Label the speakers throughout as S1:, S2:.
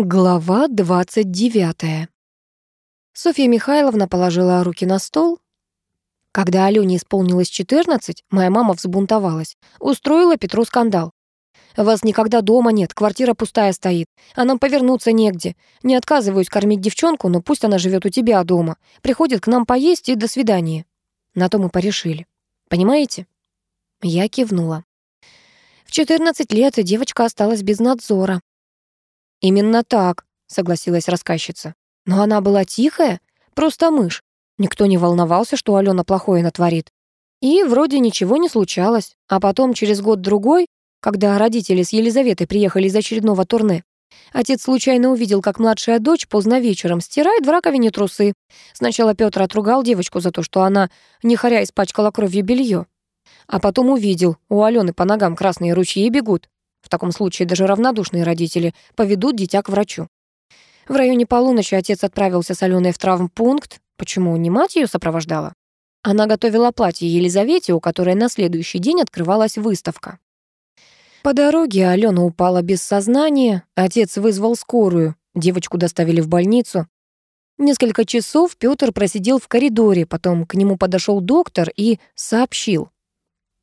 S1: Глава 29. Софья Михайловна положила руки на стол. Когда Алёне исполнилось 14, моя мама взбунтовалась. Устроила Петру скандал. «Вас никогда дома нет, квартира пустая стоит, а нам повернуться негде. Не отказываюсь кормить девчонку, но пусть она живет у тебя дома. Приходит к нам поесть и до свидания». На то мы порешили. Понимаете? Я кивнула. В 14 лет девочка осталась без надзора. «Именно так», — согласилась рассказчица. «Но она была тихая, просто мышь. Никто не волновался, что Алена плохое натворит. И вроде ничего не случалось. А потом, через год-другой, когда родители с Елизаветой приехали из очередного турне, отец случайно увидел, как младшая дочь поздно вечером стирает в раковине трусы. Сначала Петр отругал девочку за то, что она нехаря испачкала кровью белье. А потом увидел, у Алены по ногам красные ручьи бегут. В таком случае даже равнодушные родители поведут дитя к врачу. В районе полуночи отец отправился с Аленой в травмпункт. Почему не мать ее сопровождала? Она готовила платье Елизавете, у которой на следующий день открывалась выставка. По дороге Алена упала без сознания, отец вызвал скорую, девочку доставили в больницу. Несколько часов Пётр просидел в коридоре, потом к нему подошел доктор и сообщил.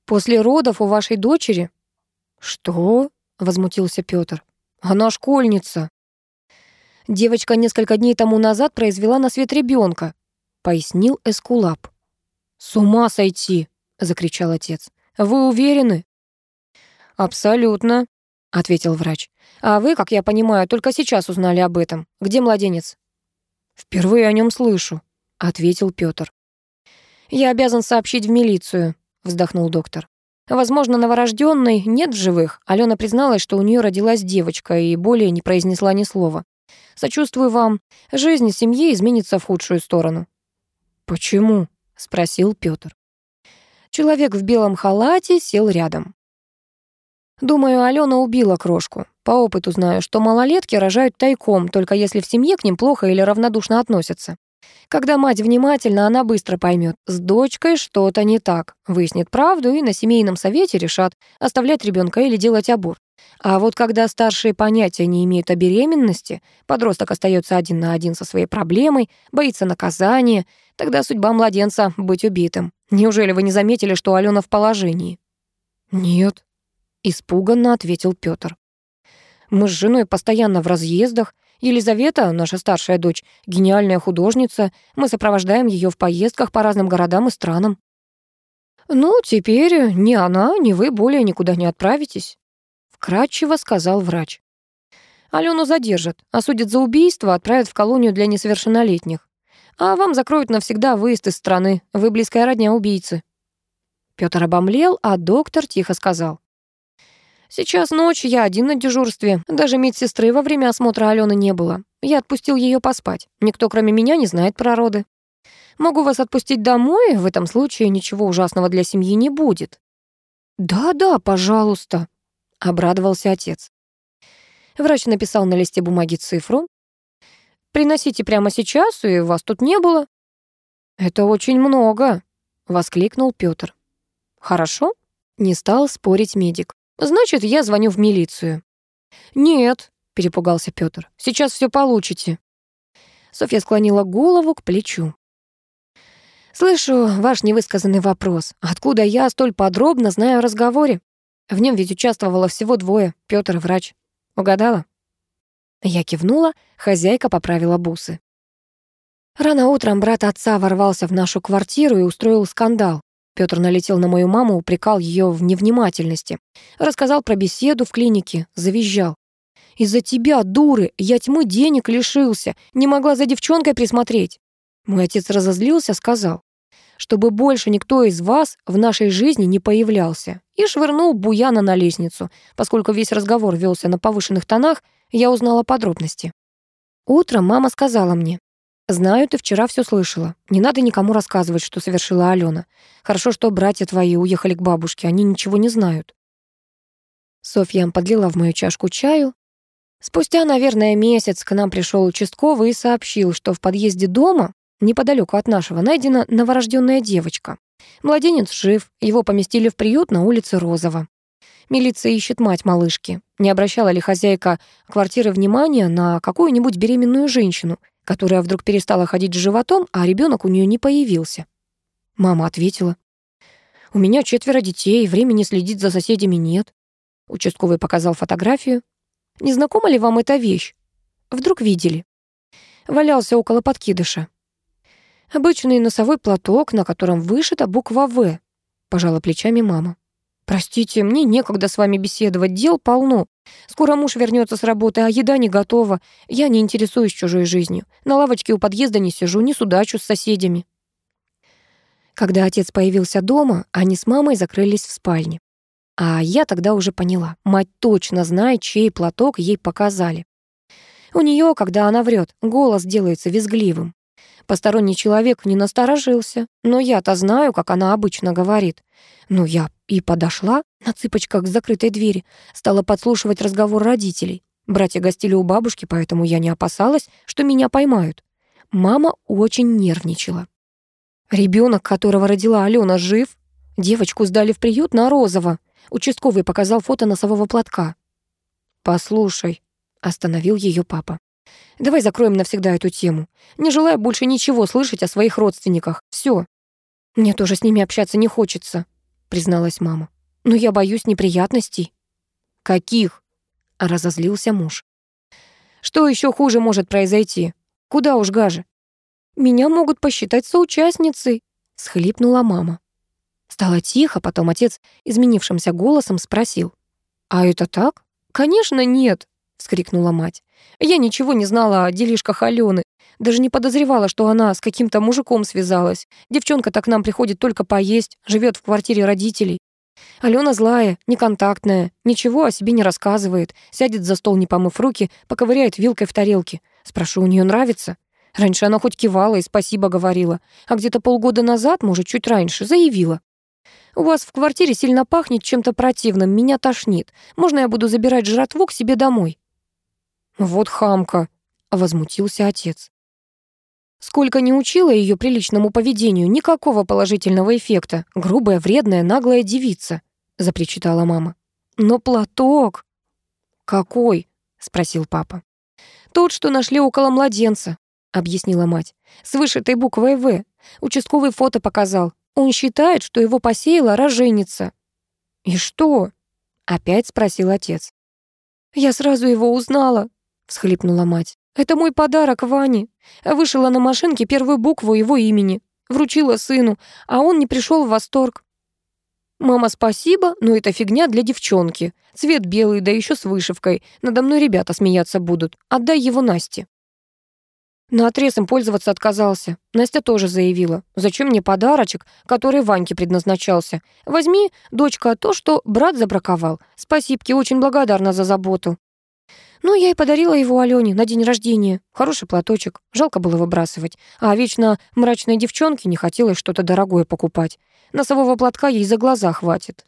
S1: «После родов у вашей дочери «Что?» — возмутился Пётр. «Она школьница». «Девочка несколько дней тому назад произвела на свет ребенка», — пояснил Эскулап. «С ума сойти!» — закричал отец. «Вы уверены?» «Абсолютно», — ответил врач. «А вы, как я понимаю, только сейчас узнали об этом. Где младенец?» «Впервые о нем слышу», — ответил Пётр. «Я обязан сообщить в милицию», — вздохнул доктор. Возможно, новорожденной нет в живых. Алена призналась, что у нее родилась девочка и более не произнесла ни слова. Сочувствую вам. Жизнь семьи изменится в худшую сторону. Почему? спросил Петр. Человек в белом халате сел рядом. Думаю, Алена убила крошку. По опыту знаю, что малолетки рожают тайком, только если в семье к ним плохо или равнодушно относятся. Когда мать внимательна, она быстро поймет, с дочкой что-то не так, выяснит правду и на семейном совете решат, оставлять ребенка или делать аборт. А вот когда старшие понятия не имеют о беременности, подросток остается один на один со своей проблемой, боится наказания, тогда судьба младенца — быть убитым. Неужели вы не заметили, что Алена в положении? «Нет», — испуганно ответил Пётр. «Мы с женой постоянно в разъездах, Елизавета, наша старшая дочь, гениальная художница. Мы сопровождаем ее в поездках по разным городам и странам. Ну, теперь ни она, ни вы более никуда не отправитесь, вкратчиво сказал врач. Алену задержат, осудят за убийство, отправят в колонию для несовершеннолетних. А вам закроют навсегда выезд из страны. Вы близкая родня убийцы. Пётр обомлел, а доктор тихо сказал: Сейчас ночь, я один на дежурстве. Даже медсестры во время осмотра Алены не было. Я отпустил ее поспать. Никто, кроме меня, не знает про роды. Могу вас отпустить домой, в этом случае ничего ужасного для семьи не будет». «Да-да, пожалуйста», — обрадовался отец. Врач написал на листе бумаги цифру. «Приносите прямо сейчас, и вас тут не было». «Это очень много», — воскликнул Пётр. «Хорошо», — не стал спорить медик. Значит, я звоню в милицию. Нет, перепугался Пётр. Сейчас все получите. Софья склонила голову к плечу. «Слышу ваш невысказанный вопрос. Откуда я столь подробно знаю о разговоре? В нем ведь участвовало всего двое, Пётр и врач. Угадала?» Я кивнула, хозяйка поправила бусы. Рано утром брат отца ворвался в нашу квартиру и устроил скандал. Пётр налетел на мою маму, упрекал её в невнимательности. Рассказал про беседу в клинике, завизжал. «Из-за тебя, дуры, я тьмы денег лишился, не могла за девчонкой присмотреть». Мой отец разозлился, сказал, чтобы больше никто из вас в нашей жизни не появлялся, и швырнул Буяна на лестницу. Поскольку весь разговор велся на повышенных тонах, я узнала подробности. Утром мама сказала мне, «Знаю, ты вчера все слышала. Не надо никому рассказывать, что совершила Алена. Хорошо, что братья твои уехали к бабушке, они ничего не знают». Софья подлила в мою чашку чаю. Спустя, наверное, месяц к нам пришел участковый и сообщил, что в подъезде дома, неподалеку от нашего, найдена новорожденная девочка. Младенец жив, его поместили в приют на улице Розова. Милиция ищет мать малышки. Не обращала ли хозяйка квартиры внимания на какую-нибудь беременную женщину, которая вдруг перестала ходить с животом, а ребенок у нее не появился? Мама ответила. «У меня четверо детей, времени следить за соседями нет». Участковый показал фотографию. «Не знакома ли вам эта вещь? Вдруг видели?» Валялся около подкидыша. Обычный носовой платок, на котором вышита буква «В», пожала плечами мама. «Простите, мне некогда с вами беседовать, дел полно. Скоро муж вернется с работы, а еда не готова. Я не интересуюсь чужой жизнью. На лавочке у подъезда не сижу, не судачу с соседями». Когда отец появился дома, они с мамой закрылись в спальне. А я тогда уже поняла, мать точно знает, чей платок ей показали. У нее, когда она врет, голос делается визгливым. Посторонний человек не насторожился, но я-то знаю, как она обычно говорит. Ну, я и подошла на цыпочках к закрытой двери, стала подслушивать разговор родителей. Братья гостили у бабушки, поэтому я не опасалась, что меня поймают. Мама очень нервничала. Ребенок, которого родила Алена, жив. Девочку сдали в приют на Розово. Участковый показал фото носового платка. «Послушай», — остановил ее папа. «Давай закроем навсегда эту тему. Не желаю больше ничего слышать о своих родственниках. Все. Мне тоже с ними общаться не хочется», — призналась мама. «Но я боюсь неприятностей». «Каких?» — разозлился муж. «Что еще хуже может произойти? Куда уж гаже? Меня могут посчитать соучастницей», — схлипнула мама. Стало тихо, потом отец изменившимся голосом спросил. «А это так?» «Конечно, нет», — вскрикнула мать. «Я ничего не знала о делишках Алены. Даже не подозревала, что она с каким-то мужиком связалась. Девчонка-то к нам приходит только поесть, живет в квартире родителей. Алена злая, неконтактная, ничего о себе не рассказывает, сядет за стол, не помыв руки, поковыряет вилкой в тарелке. Спрошу, у нее нравится? Раньше она хоть кивала и спасибо говорила, а где-то полгода назад, может, чуть раньше, заявила. «У вас в квартире сильно пахнет чем-то противным, меня тошнит. Можно я буду забирать жратву к себе домой?» «Вот хамка», — возмутился отец. Сколько не учила ее приличному поведению, никакого положительного эффекта. Грубая, вредная, наглая девица, запричитала мама. Но платок... Какой? спросил папа. Тот, что нашли около младенца объяснила мать. «С вышитой буквой «В». Участковый фото показал. Он считает, что его посеяла роженица». «И что?» — опять спросил отец. «Я сразу его узнала», — всхлипнула мать. «Это мой подарок Ване. Вышила на машинке первую букву его имени. Вручила сыну, а он не пришел в восторг. «Мама, спасибо, но это фигня для девчонки. Цвет белый, да еще с вышивкой. Надо мной ребята смеяться будут. Отдай его Насте». На отрез им пользоваться отказался. Настя тоже заявила. «Зачем мне подарочек, который Ваньке предназначался? Возьми, дочка, то, что брат забраковал. Спасибки, очень благодарна за заботу». Ну, я и подарила его Алёне на день рождения. Хороший платочек, жалко было выбрасывать. А вечно мрачной девчонке не хотелось что-то дорогое покупать. Носового платка ей за глаза хватит.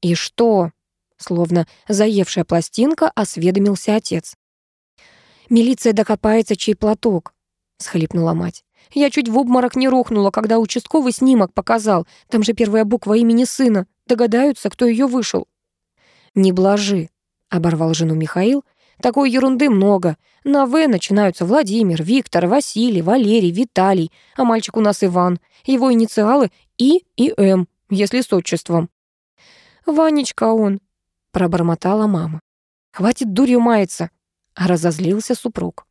S1: «И что?» Словно заевшая пластинка осведомился отец. «Милиция докопается, чей платок», — схлипнула мать. «Я чуть в обморок не рухнула, когда участковый снимок показал. Там же первая буква имени сына. Догадаются, кто ее вышел». «Не блажи», — оборвал жену Михаил. «Такой ерунды много. На «В» начинаются Владимир, Виктор, Василий, Валерий, Виталий, а мальчик у нас Иван. Его инициалы И и М, если с отчеством». «Ванечка он», — пробормотала мама. «Хватит дурью маяться», разозлился супруг.